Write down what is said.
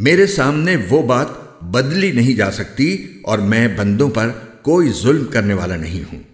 मेरे सामने वो बात बदली नहीं जा सकती और मैं बंदों पर कोई जुल्म करने वाला नहीं हूँ।